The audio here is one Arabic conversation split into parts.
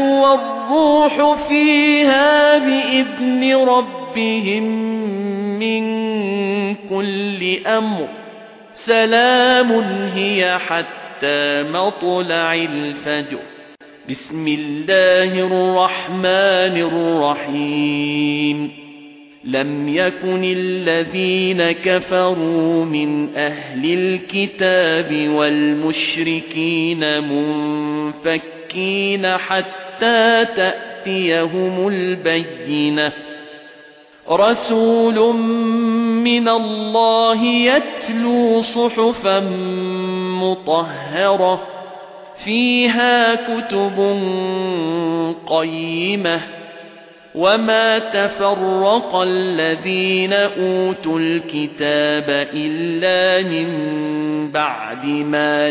والروح فيها بإذن ربهم من كل أمر. سلام هي حتى مطلع الفجر. بسم الله الرحمن الرحيم. لم يكن الذين كفروا من أهل الكتاب والمشركين منفكين حتى تأتيهم البينة رسول من الله يتلو صحفا مطهرة فيها كتب قيمة وما تفرق الذين أوتوا الكتاب إلا من بعد ما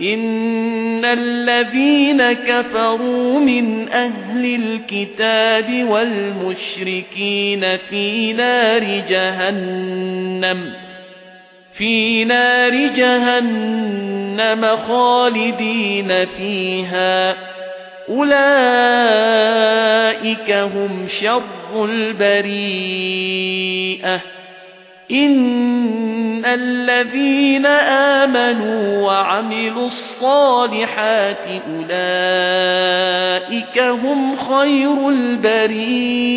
إن الذين كفروا من أهل الكتاب والمشركين في نار جهنم في نار جهنم خالدين فيها أولئك هم شر البريئة إن الذين آمنوا وعملوا الصالحات أولئك هم خير البريئة